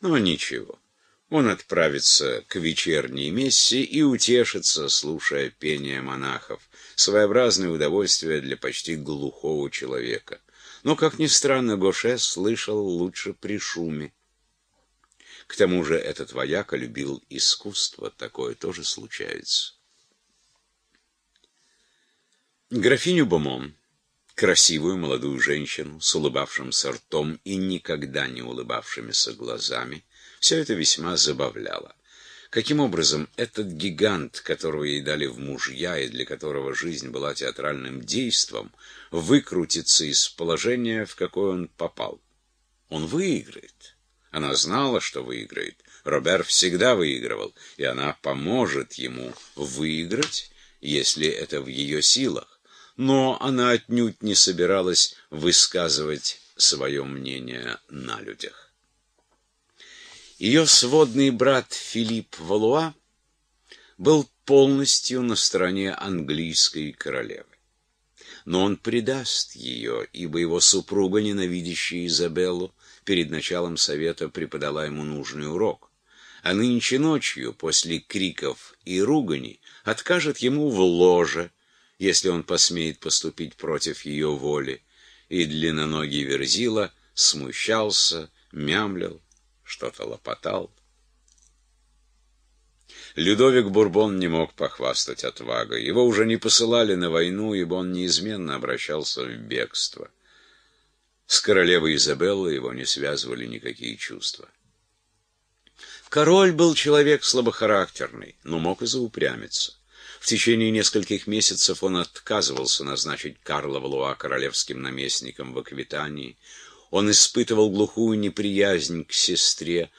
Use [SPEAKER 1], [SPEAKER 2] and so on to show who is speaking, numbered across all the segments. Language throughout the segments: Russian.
[SPEAKER 1] Но ничего. Он отправится к вечерней мессе и утешится, слушая пение монахов. Своеобразное удовольствие для почти глухого человека. Но, как ни странно, Гоше слышал лучше при шуме. К тому же этот вояка любил искусство, такое тоже случается. Графиню Бомон, красивую молодую женщину с улыбавшимся ртом и никогда не улыбавшимися глазами, все это весьма забавляло. Каким образом этот гигант, которого ей дали в мужья и для которого жизнь была театральным действом, выкрутится из положения, в какое он попал? Он выиграет. Она знала, что выиграет. Робер всегда выигрывал, и она поможет ему выиграть, если это в ее силах. Но она отнюдь не собиралась высказывать свое мнение на людях. Ее сводный брат Филипп Валуа был полностью на стороне английской королевы. Но он предаст ее, ибо его супруга, ненавидящая Изабеллу, перед началом совета преподала ему нужный урок. А нынче ночью, после криков и ругани, откажет ему в ложе, если он посмеет поступить против ее воли. И длинноногий Верзила смущался, мямлил, что-то лопотал. Людовик Бурбон не мог похвастать отвагой. Его уже не посылали на войну, ибо он неизменно обращался в бегство. С королевой Изабеллой его не связывали никакие чувства. Король был человек слабохарактерный, но мог и заупрямиться. В течение нескольких месяцев он отказывался назначить Карла Валуа королевским наместником в Аквитании. Он испытывал глухую неприязнь к сестре.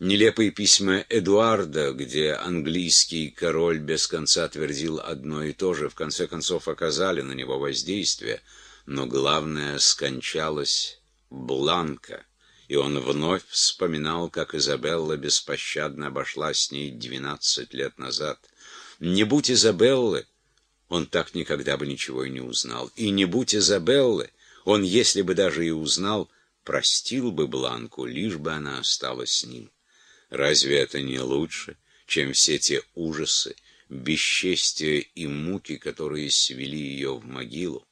[SPEAKER 1] Нелепые письма Эдуарда, где английский король без конца твердил одно и то же, в конце концов оказали на него воздействие – но главное скончалась Бланка, и он вновь вспоминал, как Изабелла беспощадно обошла с ней двенадцать лет назад. Не будь Изабеллы, он так никогда бы ничего и не узнал. И не будь Изабеллы, он, если бы даже и узнал, простил бы Бланку, лишь бы она осталась с ним. Разве это не лучше, чем все те ужасы, бесчестия и муки, которые свели ее в могилу?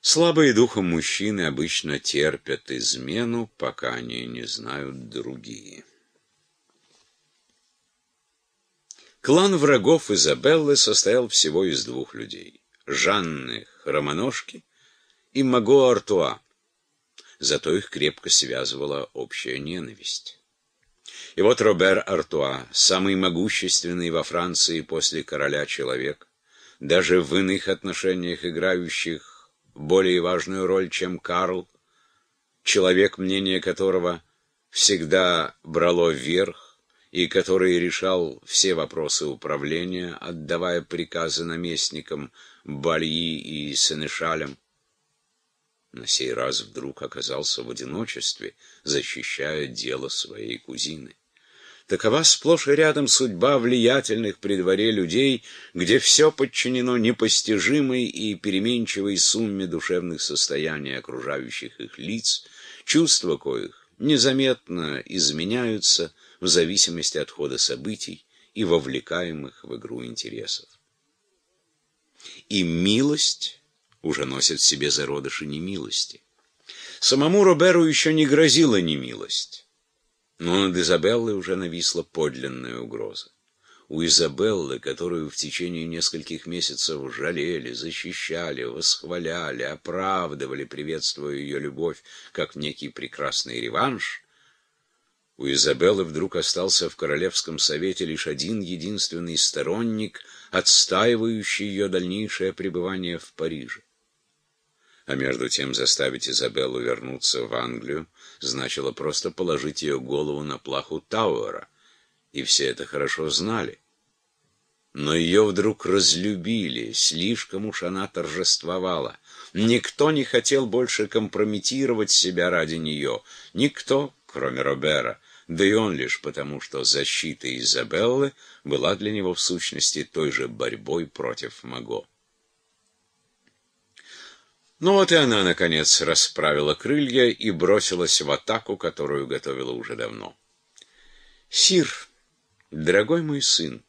[SPEAKER 1] Слабые духом мужчины обычно терпят измену, пока они не знают другие. Клан врагов Изабеллы состоял всего из двух людей — Жанны Хромоножки и Маго Артуа. Зато их крепко связывала общая ненависть. И вот Робер Артуа, самый могущественный во Франции после короля человек, даже в иных отношениях играющих более важную роль, чем Карл, человек, мнение которого всегда брало вверх и который решал все вопросы управления, отдавая приказы наместникам Бальи и Сенешалям. На сей раз вдруг оказался в одиночестве, защищая дело своей кузины. Такова сплошь и рядом судьба влиятельных при дворе людей, где все подчинено непостижимой и переменчивой сумме душевных состояний окружающих их лиц, чувства коих незаметно изменяются в зависимости от хода событий и вовлекаемых в игру интересов. И милость уже носит в себе зародыши немилости. Самому Роберу еще не грозила немилость. Но над Изабеллой уже нависла подлинная угроза. У Изабеллы, которую в течение нескольких месяцев жалели, защищали, восхваляли, оправдывали, приветствуя ее любовь, как некий прекрасный реванш, у Изабеллы вдруг остался в Королевском совете лишь один единственный сторонник, отстаивающий ее дальнейшее пребывание в Париже. А между тем заставить Изабеллу вернуться в Англию значило просто положить ее голову на плаху Тауэра, и все это хорошо знали. Но ее вдруг разлюбили, слишком уж она торжествовала. Никто не хотел больше компрометировать себя ради нее, никто, кроме Робера, да и он лишь потому, что защита Изабеллы была для него в сущности той же борьбой против Маго. Ну вот и она, наконец, расправила крылья и бросилась в атаку, которую готовила уже давно. «Сир, дорогой мой сын,